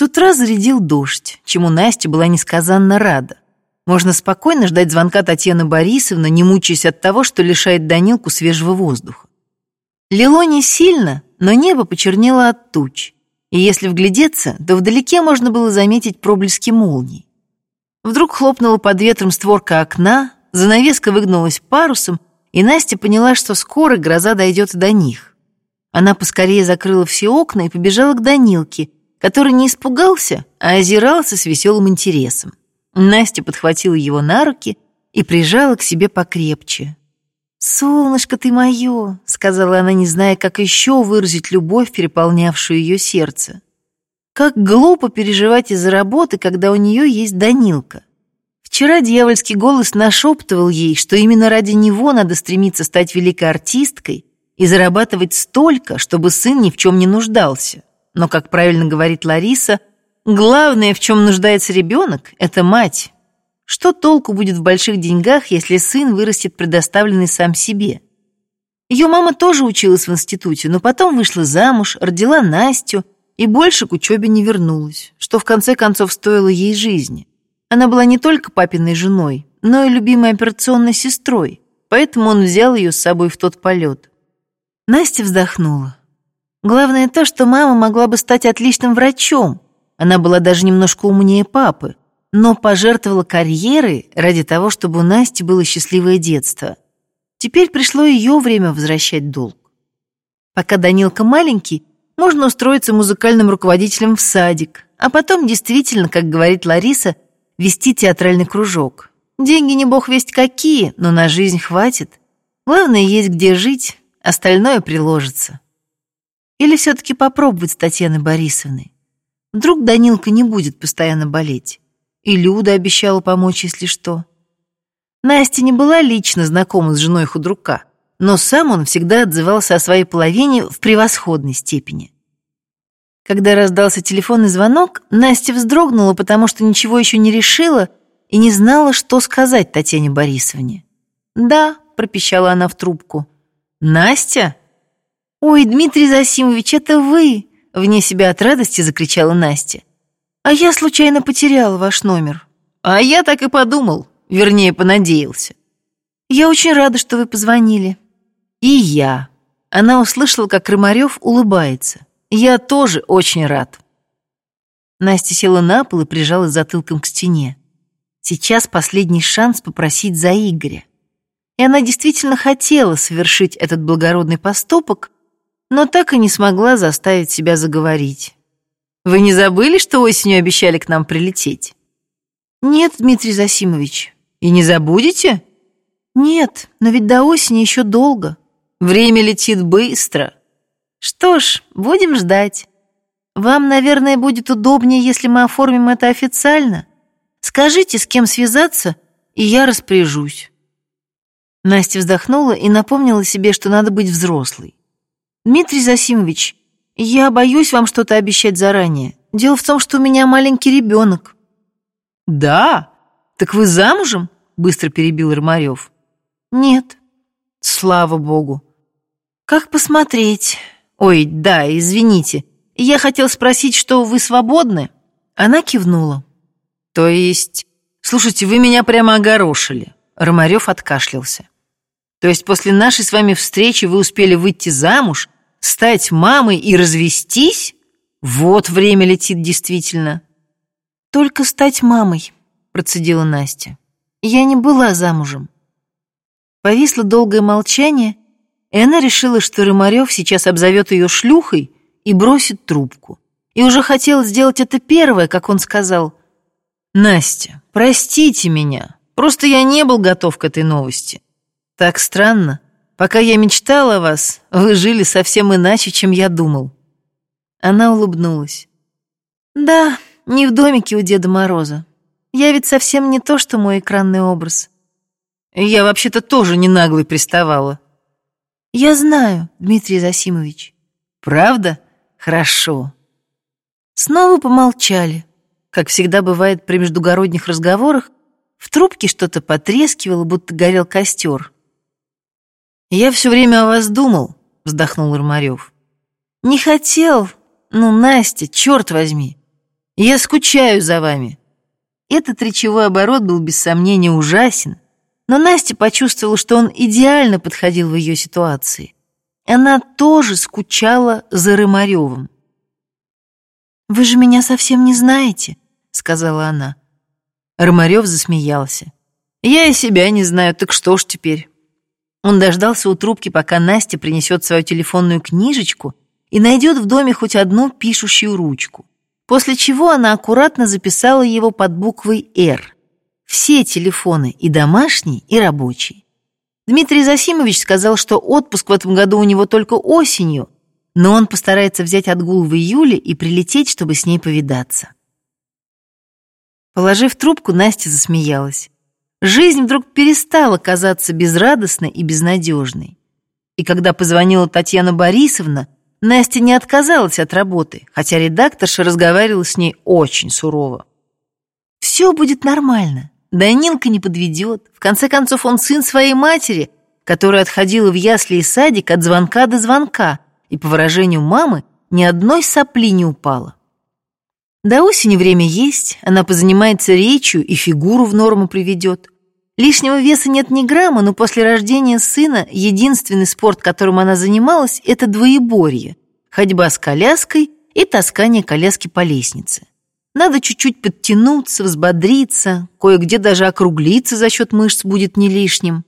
С утра зарядил дождь, чему Настя была несказанно рада. Можно спокойно ждать звонка Татьяны Борисовны, не мучаясь от того, что лишает Данилку свежего воздуха. Лило не сильно, но небо почернело от туч, и если вглядеться, то вдалеке можно было заметить проблески молний. Вдруг хлопнула под ветром створка окна, занавеска выгнулась парусом, и Настя поняла, что скоро гроза дойдет до них. Она поскорее закрыла все окна и побежала к Данилке, который не испугался, а озирался с веселым интересом. Настя подхватила его на руки и прижала к себе покрепче. «Солнышко ты мое!» — сказала она, не зная, как еще выразить любовь, переполнявшую ее сердце. Как глупо переживать из-за работы, когда у нее есть Данилка. Вчера дьявольский голос нашептывал ей, что именно ради него надо стремиться стать великой артисткой и зарабатывать столько, чтобы сын ни в чем не нуждался. Но, как правильно говорит Лариса, главное, в чем нуждается ребенок, это мать. Что толку будет в больших деньгах, если сын вырастет предоставленный сам себе? Ее мама тоже училась в институте, но потом вышла замуж, родила Настю и больше к учебе не вернулась, что в конце концов стоило ей жизни. Она была не только папиной женой, но и любимой операционной сестрой, поэтому он взял ее с собой в тот полет. Настя вздохнула. Главное то, что мама могла бы стать отличным врачом. Она была даже немножко умнее папы, но пожертвовала карьерой ради того, чтобы у Насти было счастливое детство. Теперь пришло ее время возвращать долг. Пока Данилка маленький, можно устроиться музыкальным руководителем в садик, а потом действительно, как говорит Лариса, вести театральный кружок. Деньги не бог весть какие, но на жизнь хватит. Главное, есть где жить, остальное приложится. Или все-таки попробовать с Татьяной Борисовной? Вдруг Данилка не будет постоянно болеть? И Люда обещала помочь, если что. Настя не была лично знакома с женой худрука, но сам он всегда отзывался о своей половине в превосходной степени. Когда раздался телефонный звонок, Настя вздрогнула, потому что ничего еще не решила и не знала, что сказать Татьяне Борисовне. «Да», — пропищала она в трубку. «Настя?» «Ой, Дмитрий Засимович, это вы!» Вне себя от радости закричала Настя. «А я случайно потеряла ваш номер». «А я так и подумал, вернее, понадеялся». «Я очень рада, что вы позвонили». «И я». Она услышала, как Рымарев улыбается. «Я тоже очень рад». Настя села на пол и прижалась затылком к стене. Сейчас последний шанс попросить за Игоря. И она действительно хотела совершить этот благородный поступок, но так и не смогла заставить себя заговорить. «Вы не забыли, что осенью обещали к нам прилететь?» «Нет, Дмитрий Засимович». «И не забудете?» «Нет, но ведь до осени еще долго». «Время летит быстро». «Что ж, будем ждать. Вам, наверное, будет удобнее, если мы оформим это официально. Скажите, с кем связаться, и я распоряжусь». Настя вздохнула и напомнила себе, что надо быть взрослой. «Дмитрий Засимович, я боюсь вам что-то обещать заранее. Дело в том, что у меня маленький ребенок». «Да? Так вы замужем?» — быстро перебил Ромарев. «Нет». «Слава богу». «Как посмотреть?» «Ой, да, извините. Я хотел спросить, что вы свободны?» Она кивнула. «То есть...» «Слушайте, вы меня прямо огорошили». Ромарев откашлялся. То есть после нашей с вами встречи вы успели выйти замуж, стать мамой и развестись? Вот время летит действительно. Только стать мамой, процедила Настя. Я не была замужем. Повисло долгое молчание, и она решила, что Рымарев сейчас обзовет ее шлюхой и бросит трубку. И уже хотела сделать это первое, как он сказал. «Настя, простите меня, просто я не был готов к этой новости. Так странно. Пока я мечтала о вас, вы жили совсем иначе, чем я думал. Она улыбнулась. Да, не в домике у Деда Мороза. Я ведь совсем не то, что мой экранный образ. Я вообще-то тоже не наглой приставала. Я знаю, Дмитрий Засимович. Правда? Хорошо. Снова помолчали. Как всегда бывает при междугородних разговорах, в трубке что-то потрескивало, будто горел костер. «Я все время о вас думал», — вздохнул Ирмарев. «Не хотел. Ну, Настя, черт возьми. Я скучаю за вами». Этот речевой оборот был без сомнения ужасен, но Настя почувствовала, что он идеально подходил в ее ситуации. Она тоже скучала за Рымаревым. «Вы же меня совсем не знаете», — сказала она. Рымарев засмеялся. «Я и себя не знаю, так что ж теперь?» Он дождался у трубки, пока Настя принесет свою телефонную книжечку и найдет в доме хоть одну пишущую ручку. После чего она аккуратно записала его под буквой «Р», все телефоны, и домашний, и рабочий. Дмитрий Засимович сказал, что отпуск в этом году у него только осенью, но он постарается взять отгул в июле и прилететь, чтобы с ней повидаться. Положив трубку, Настя засмеялась. Жизнь вдруг перестала казаться безрадостной и безнадежной. И когда позвонила Татьяна Борисовна, Настя не отказалась от работы, хотя редакторша разговаривала с ней очень сурово. «Все будет нормально. Данилка не подведет. В конце концов, он сын своей матери, которая отходила в ясли и садик от звонка до звонка, и, по выражению мамы, ни одной сопли не упала. До осени время есть, она позанимается речью и фигуру в норму приведет. Лишнего веса нет ни грамма, но после рождения сына единственный спорт, которым она занималась, это двоеборье, ходьба с коляской и таскание коляски по лестнице. Надо чуть-чуть подтянуться, взбодриться, кое-где даже округлиться за счет мышц будет не лишним.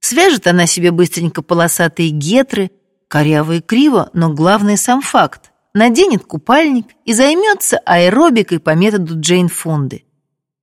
Свяжет она себе быстренько полосатые гетры, коряво и криво, но главное сам факт. Наденет купальник и займется аэробикой по методу Джейн Фонды.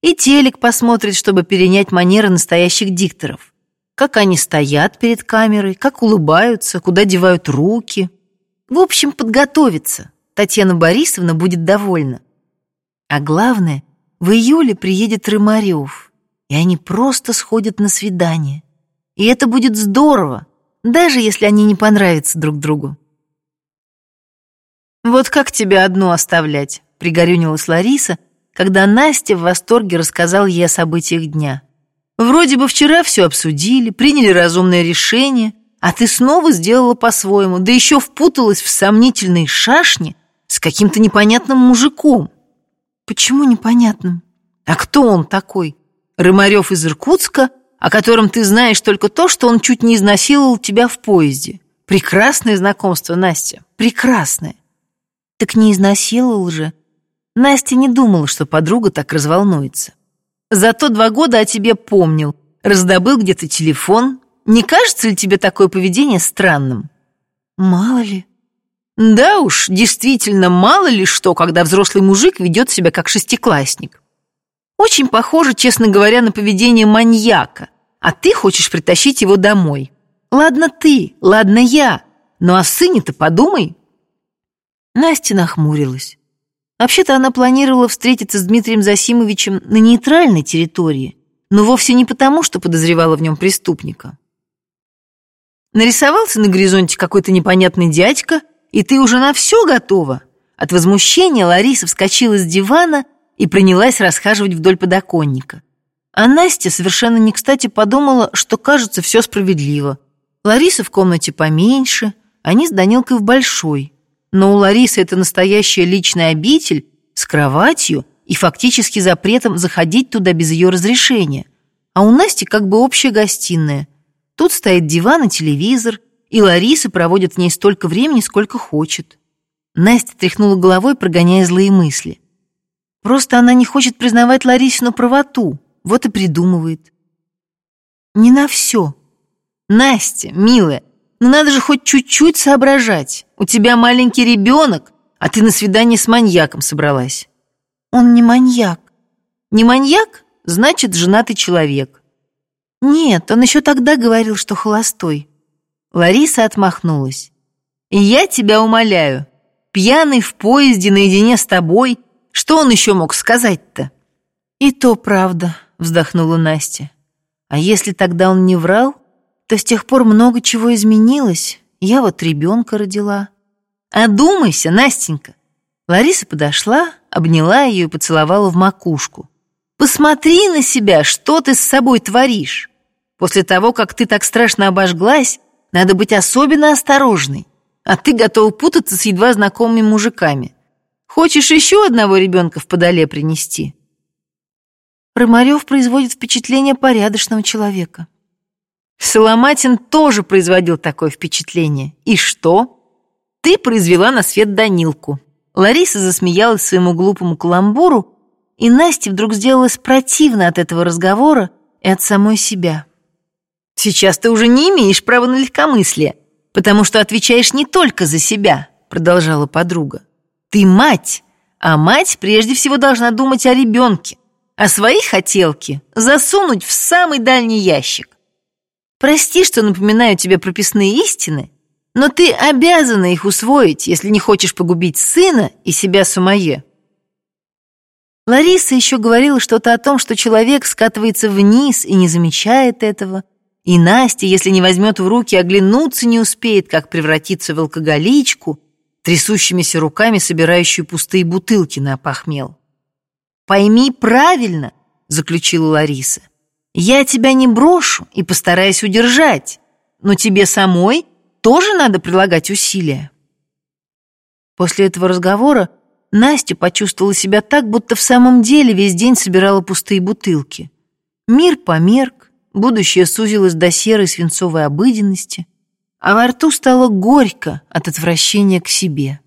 И телек посмотрит, чтобы перенять манеры настоящих дикторов. Как они стоят перед камерой, как улыбаются, куда девают руки. В общем, подготовиться. Татьяна Борисовна будет довольна. А главное, в июле приедет Рымарев, и они просто сходят на свидание. И это будет здорово, даже если они не понравятся друг другу. «Вот как тебя одну оставлять?» — пригорюнилась Лариса, когда Настя в восторге рассказал ей о событиях дня. «Вроде бы вчера все обсудили, приняли разумное решение, а ты снова сделала по-своему, да еще впуталась в сомнительные шашни с каким-то непонятным мужиком. Почему непонятным? А кто он такой? Рымарев из Иркутска, о котором ты знаешь только то, что он чуть не изнасиловал тебя в поезде. Прекрасное знакомство, Настя, прекрасное. Так не изнасиловал же. Настя не думала, что подруга так разволнуется. Зато два года о тебе помнил, раздобыл где-то телефон. Не кажется ли тебе такое поведение странным? Мало ли. Да уж, действительно, мало ли что, когда взрослый мужик ведет себя как шестиклассник. Очень похоже, честно говоря, на поведение маньяка, а ты хочешь притащить его домой. Ладно ты, ладно я, но о сыне-то подумай. Настя нахмурилась. Вообще-то она планировала встретиться с Дмитрием Засимовичем на нейтральной территории, но вовсе не потому, что подозревала в нем преступника. Нарисовался на горизонте какой-то непонятный дядька – и ты уже на все готова?» От возмущения Лариса вскочила с дивана и принялась расхаживать вдоль подоконника. А Настя совершенно не кстати подумала, что, кажется, все справедливо. Лариса в комнате поменьше, они с Данилкой в большой. Но у Ларисы это настоящая личная обитель с кроватью и фактически запретом заходить туда без ее разрешения. А у Насти как бы общая гостиная. Тут стоит диван и телевизор, и Лариса проводит в ней столько времени, сколько хочет. Настя тряхнула головой, прогоняя злые мысли. Просто она не хочет признавать Ларисину правоту, вот и придумывает. Не на все. Настя, милая, ну надо же хоть чуть-чуть соображать. У тебя маленький ребенок, а ты на свидание с маньяком собралась. Он не маньяк. Не маньяк? Значит, женатый человек. Нет, он еще тогда говорил, что холостой. Лариса отмахнулась. «Я тебя умоляю, пьяный в поезде наедине с тобой, что он еще мог сказать-то?» «И то правда», — вздохнула Настя. «А если тогда он не врал, то с тех пор много чего изменилось. Я вот ребенка родила». «Одумайся, Настенька!» Лариса подошла, обняла ее и поцеловала в макушку. «Посмотри на себя, что ты с собой творишь! После того, как ты так страшно обожглась, надо быть особенно осторожной. А ты готова путаться с едва знакомыми мужиками. Хочешь еще одного ребенка в подоле принести?» Рымарев производит впечатление порядочного человека. Соломатин тоже производил такое впечатление. И что? Ты произвела на свет Данилку. Лариса засмеялась своему глупому каламбуру, и Насте вдруг сделалось противно от этого разговора и от самой себя. «Сейчас ты уже не имеешь права на легкомыслие, потому что отвечаешь не только за себя», продолжала подруга. «Ты мать, а мать прежде всего должна думать о ребенке, а свои хотелки засунуть в самый дальний ящик. Прости, что напоминаю тебе прописные истины, но ты обязана их усвоить, если не хочешь погубить сына и себя самое. Лариса еще говорила что-то о том, что человек скатывается вниз и не замечает этого, и Настя, если не возьмет в руки, оглянуться не успеет, как превратиться в алкоголичку, трясущимися руками собирающую пустые бутылки на опохмел. «Пойми правильно», — заключила Лариса, я тебя не брошу и постараюсь удержать, но тебе самой тоже надо прилагать усилия. После этого разговора Настя почувствовала себя так, будто в самом деле весь день собирала пустые бутылки. Мир померк, будущее сузилось до серой свинцовой обыденности, а во рту стало горько от отвращения к себе.